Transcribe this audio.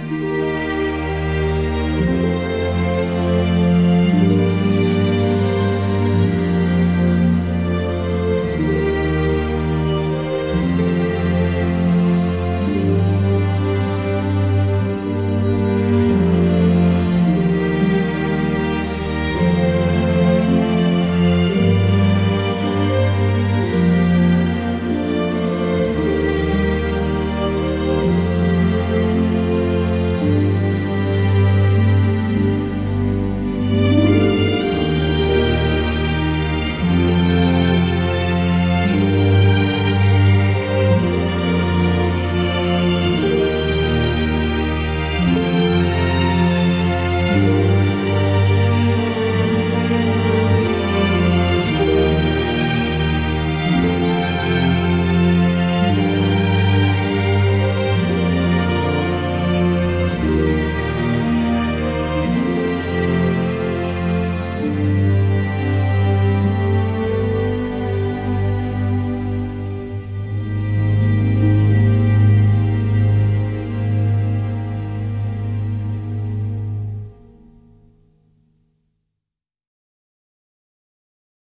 Bye.